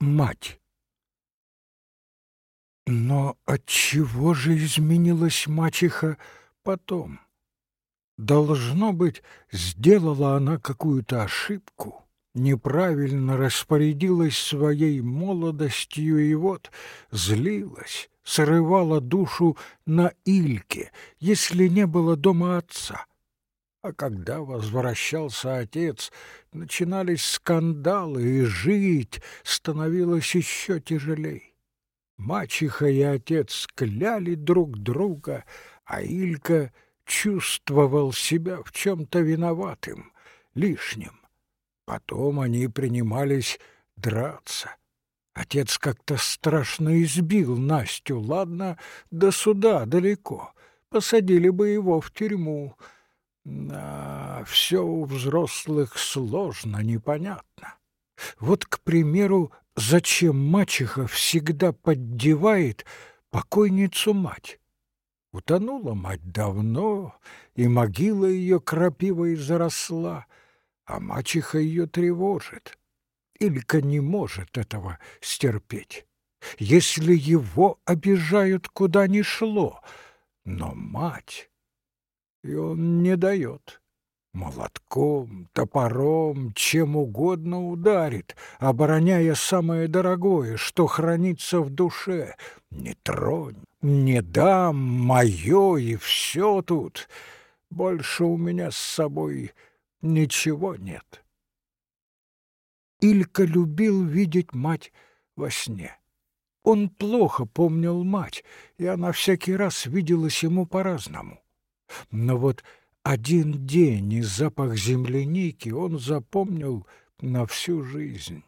мать. Но отчего же изменилась мачеха потом? Должно быть, сделала она какую-то ошибку, неправильно распорядилась своей молодостью и вот злилась, срывала душу на Ильке, если не было дома отца. А когда возвращался отец, начинались скандалы, и жить становилось еще тяжелей. Мачеха и отец кляли друг друга, а Илька чувствовал себя в чем-то виноватым, лишним. Потом они принимались драться. Отец как-то страшно избил Настю, ладно, до суда далеко, посадили бы его в тюрьму — да, все у взрослых сложно, непонятно. Вот, к примеру, зачем мачеха всегда поддевает покойницу мать? Утонула мать давно, и могила ее крапивой заросла, а мачеха ее тревожит. Илька не может этого стерпеть. Если его обижают, куда ни шло, но мать и он не дает. Молотком, топором, чем угодно ударит, обороняя самое дорогое, что хранится в душе. Не тронь, не дам, мое и все тут. Больше у меня с собой ничего нет. Илька любил видеть мать во сне. Он плохо помнил мать, и она всякий раз виделась ему по-разному. Но вот один день и запах земляники он запомнил на всю жизнь.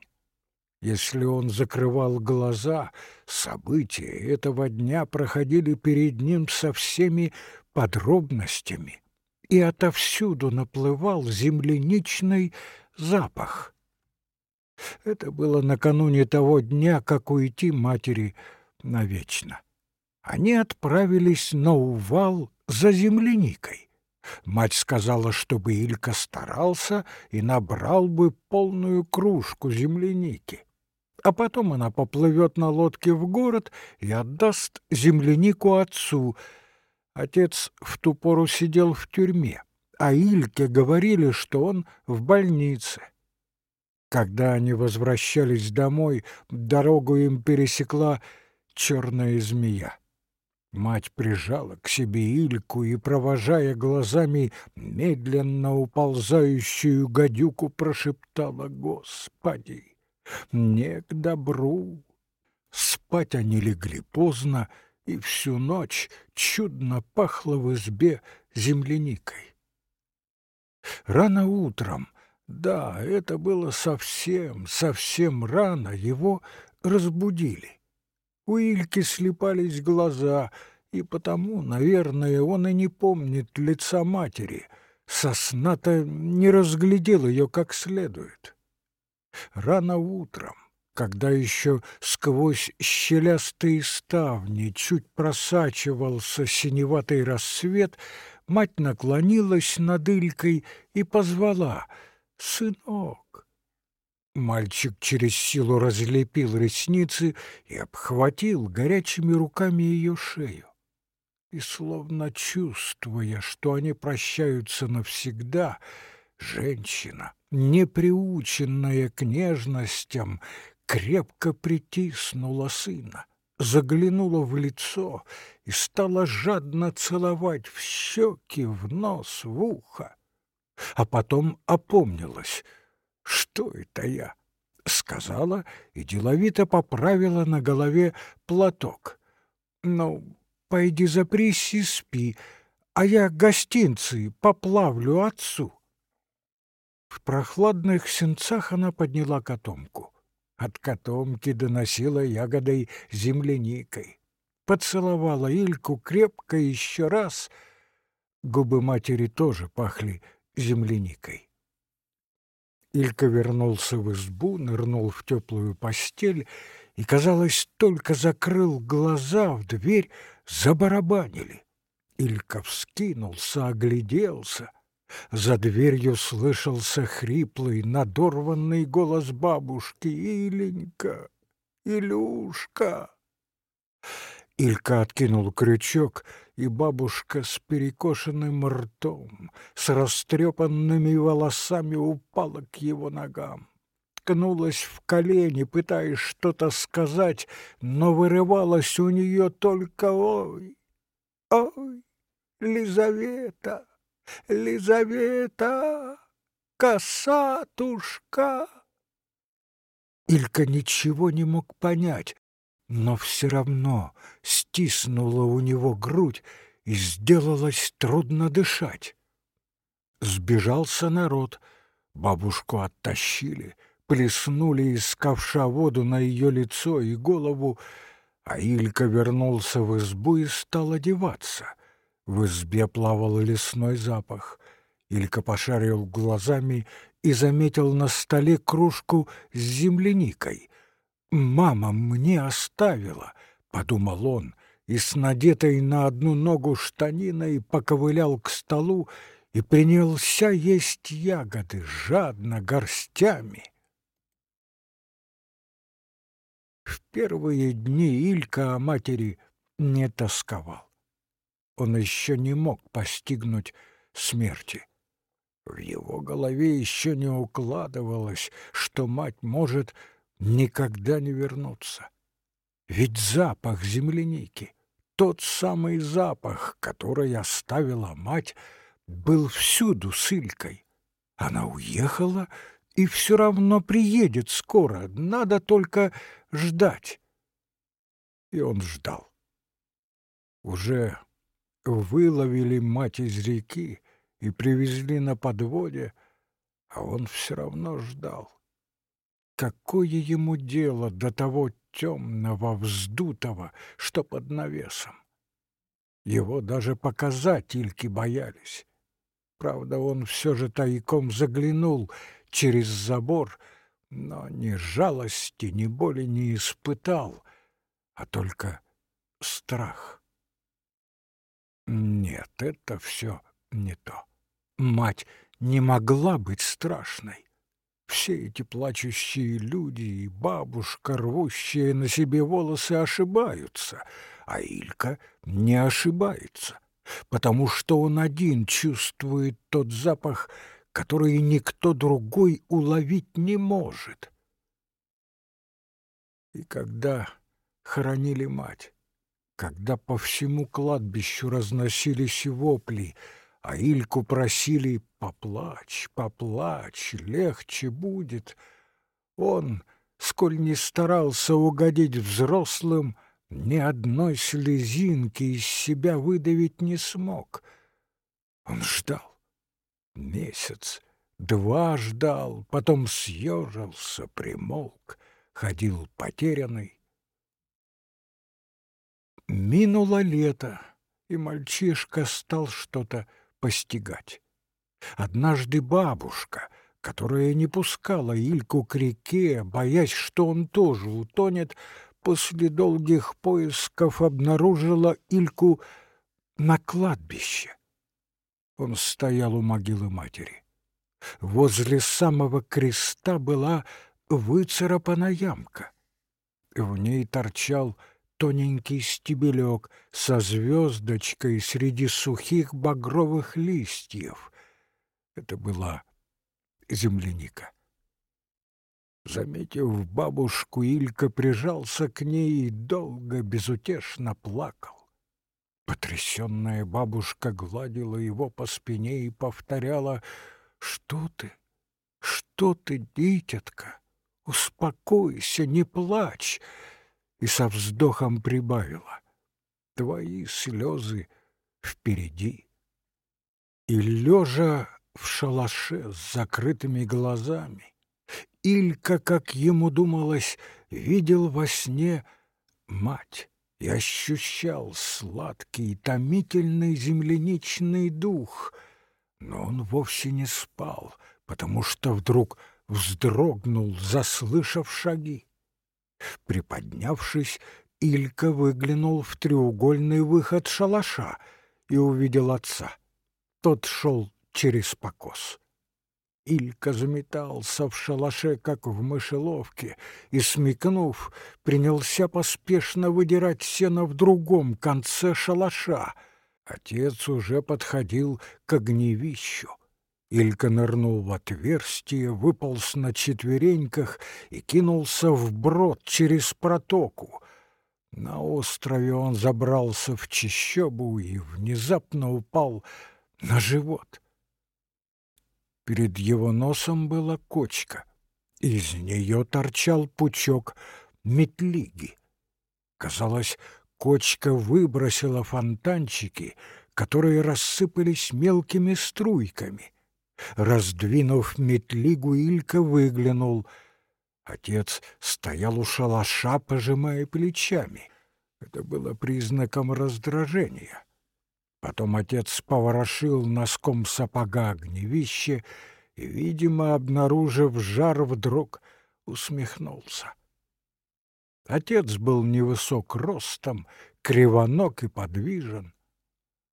Если он закрывал глаза, события этого дня проходили перед ним со всеми подробностями, и отовсюду наплывал земляничный запах. Это было накануне того дня, как уйти матери навечно. Они отправились на увал за земляникой. Мать сказала, чтобы Илька старался и набрал бы полную кружку земляники. А потом она поплывет на лодке в город и отдаст землянику отцу. Отец в ту пору сидел в тюрьме, а Ильке говорили, что он в больнице. Когда они возвращались домой, дорогу им пересекла черная змея. Мать прижала к себе Ильку и, провожая глазами медленно уползающую гадюку, прошептала «Господи, не к добру!» Спать они легли поздно, и всю ночь чудно пахло в избе земляникой. Рано утром, да, это было совсем, совсем рано, его разбудили. У Ильки слепались глаза, и потому, наверное, он и не помнит лица матери. Сосна-то не разглядел ее как следует. Рано утром, когда еще сквозь щелястые ставни чуть просачивался синеватый рассвет, мать наклонилась над Илькой и позвала «Сынок». Мальчик через силу разлепил ресницы и обхватил горячими руками ее шею. И, словно чувствуя, что они прощаются навсегда, женщина, неприученная к нежностям, крепко притиснула сына, заглянула в лицо и стала жадно целовать в щеки, в нос, в ухо. А потом опомнилась — «Что это я?» — сказала и деловито поправила на голове платок. «Ну, пойди запрись и спи, а я гостинцы поплавлю отцу». В прохладных сенцах она подняла котомку. От котомки доносила ягодой земляникой. Поцеловала Ильку крепко еще раз. Губы матери тоже пахли земляникой. Илька вернулся в избу, нырнул в теплую постель и, казалось, только закрыл глаза, в дверь забарабанили. Илька вскинулся, огляделся. За дверью слышался хриплый, надорванный голос бабушки. «Иленька! Илюшка!» Илька откинул крючок, и бабушка с перекошенным ртом, с растрепанными волосами упала к его ногам. Ткнулась в колени, пытаясь что-то сказать, но вырывалась у нее только «Ой! Ой! Лизавета! Лизавета! Косатушка!» Илька ничего не мог понять, но все равно стиснула у него грудь и сделалось трудно дышать. Сбежался народ, бабушку оттащили, плеснули из ковша воду на ее лицо и голову, а Илька вернулся в избу и стал одеваться. В избе плавал лесной запах. Илька пошарил глазами и заметил на столе кружку с земляникой. «Мама мне оставила», — подумал он, и с надетой на одну ногу штаниной поковылял к столу и принялся есть ягоды жадно, горстями. В первые дни Илька о матери не тосковал. Он еще не мог постигнуть смерти. В его голове еще не укладывалось, что мать может никогда не вернуться. Ведь запах земляники, тот самый запах, который оставила мать, был всюду с Илькой. Она уехала и все равно приедет скоро, надо только ждать. И он ждал. Уже выловили мать из реки и привезли на подводе, а он все равно ждал. Какое ему дело до того темного, вздутого, что под навесом? Его даже показать Ильки боялись. Правда, он все же тайком заглянул через забор, но ни жалости, ни боли не испытал, а только страх. Нет, это все не то. Мать не могла быть страшной. Все эти плачущие люди и бабушка, рвущая на себе волосы, ошибаются, а Илька не ошибается, потому что он один чувствует тот запах, который никто другой уловить не может. И когда хоронили мать, когда по всему кладбищу разносились вопли — а Ильку просили «поплачь, поплачь, легче будет». Он, сколь не старался угодить взрослым, ни одной слезинки из себя выдавить не смог. Он ждал. Месяц, два ждал, потом съежился, примолк, ходил потерянный. Минуло лето, и мальчишка стал что-то постигать. Однажды бабушка, которая не пускала Ильку к реке, боясь, что он тоже утонет, после долгих поисков обнаружила Ильку на кладбище. Он стоял у могилы матери. Возле самого креста была выцарапана ямка. В ней торчал тоненький стебелек со звездочкой среди сухих багровых листьев. Это была земляника. Заметив бабушку, Илька прижался к ней и долго безутешно плакал. Потрясенная бабушка гладила его по спине и повторяла «Что ты? Что ты, дитятка? Успокойся, не плачь!» И со вздохом прибавила. Твои слезы впереди. И, лежа в шалаше с закрытыми глазами, Илька, как ему думалось, видел во сне мать и ощущал сладкий, томительный земляничный дух. Но он вовсе не спал, потому что вдруг вздрогнул, заслышав шаги. Приподнявшись, Илька выглянул в треугольный выход шалаша и увидел отца. Тот шел через покос. Илька заметался в шалаше, как в мышеловке, и, смекнув, принялся поспешно выдирать сено в другом конце шалаша. Отец уже подходил к огневищу. Илька нырнул в отверстие, выполз на четвереньках и кинулся вброд через протоку. На острове он забрался в чащобу и внезапно упал на живот. Перед его носом была кочка. Из нее торчал пучок метлиги. Казалось, кочка выбросила фонтанчики, которые рассыпались мелкими струйками. Раздвинув метлигу, Илька выглянул. Отец стоял у шалаша, пожимая плечами. Это было признаком раздражения. Потом отец поворошил носком сапога огневище и, видимо, обнаружив жар, вдруг усмехнулся. Отец был невысок ростом, кривонок и подвижен.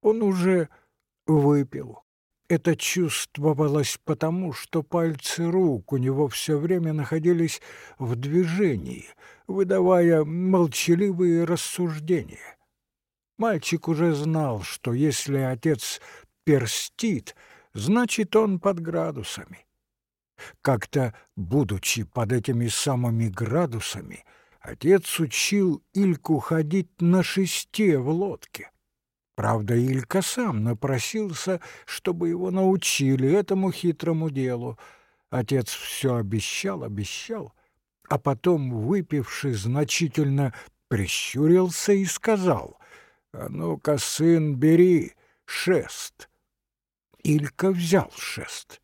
Он уже выпил. Это чувствовалось потому, что пальцы рук у него все время находились в движении, выдавая молчаливые рассуждения. Мальчик уже знал, что если отец перстит, значит, он под градусами. Как-то, будучи под этими самыми градусами, отец учил Ильку ходить на шесте в лодке. Правда, Илька сам напросился, чтобы его научили этому хитрому делу. Отец все обещал, обещал, а потом, выпивший, значительно прищурился и сказал — «А ну-ка, сын, бери шест!» Илька взял шест.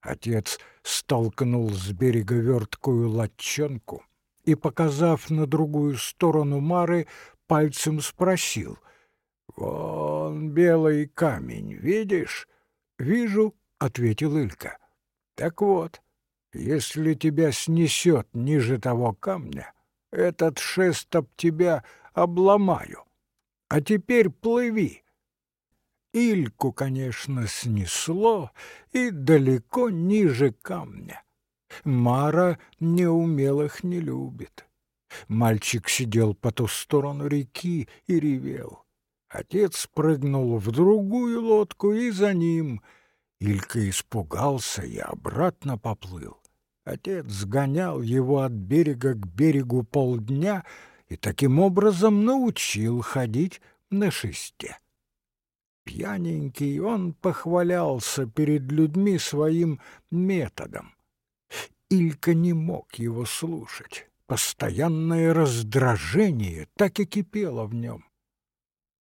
Отец столкнул с берега верткую латчонку и, показав на другую сторону Мары, пальцем спросил. «Вон белый камень, видишь?» «Вижу», — ответил Илька. «Так вот, если тебя снесет ниже того камня, этот шест об тебя обломаю. А теперь плыви. Ильку, конечно, снесло и далеко ниже камня. Мара неумелых не любит. Мальчик сидел по ту сторону реки и ревел. Отец прыгнул в другую лодку и за ним. Илька испугался и обратно поплыл. Отец гонял его от берега к берегу полдня, и таким образом научил ходить на шесте. Пьяненький он похвалялся перед людьми своим методом. Илька не мог его слушать. Постоянное раздражение так и кипело в нем.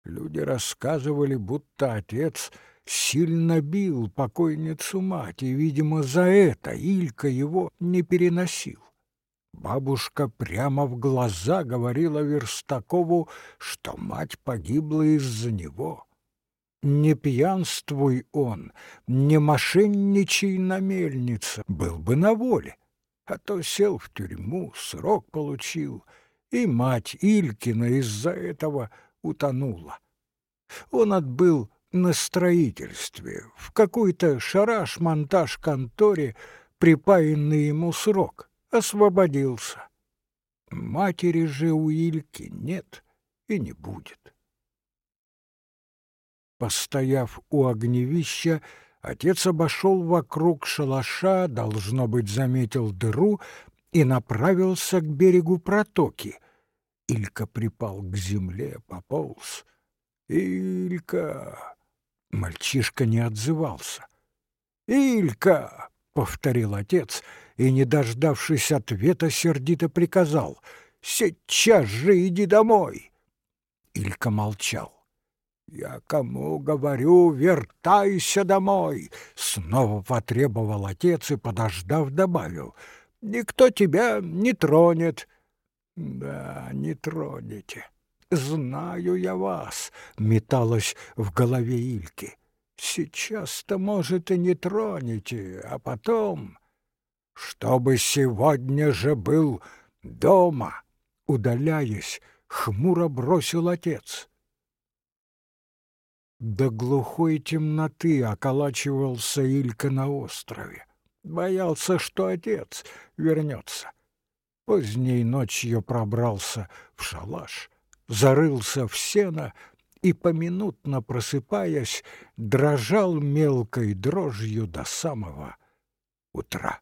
Люди рассказывали, будто отец сильно бил покойницу мать, и, видимо, за это Илька его не переносил. Бабушка прямо в глаза говорила Верстакову, что мать погибла из-за него. Не пьянствуй он, не мошенничай на мельнице, был бы на воле. А то сел в тюрьму, срок получил, и мать Илькина из-за этого утонула. Он отбыл на строительстве, в какой-то шараш-монтаж конторе, припаянный ему срок — освободился. Матери же у Ильки нет и не будет. Постояв у огневища, отец обошел вокруг шалаша, должно быть, заметил дыру и направился к берегу протоки. Илька припал к земле, пополз. «Илька!» Мальчишка не отзывался. «Илька!» — повторил отец — и, не дождавшись ответа, сердито приказал «Сейчас же иди домой!» Илька молчал. «Я кому говорю, вертайся домой!» Снова потребовал отец и, подождав, добавил. «Никто тебя не тронет». «Да, не тронете. Знаю я вас», — металось в голове Ильки. «Сейчас-то, может, и не тронете, а потом...» чтобы сегодня же был дома, удаляясь, хмуро бросил отец. До глухой темноты околачивался Илька на острове. Боялся, что отец вернется. Поздней ночью пробрался в шалаш, зарылся в сено и, поминутно просыпаясь, дрожал мелкой дрожью до самого утра.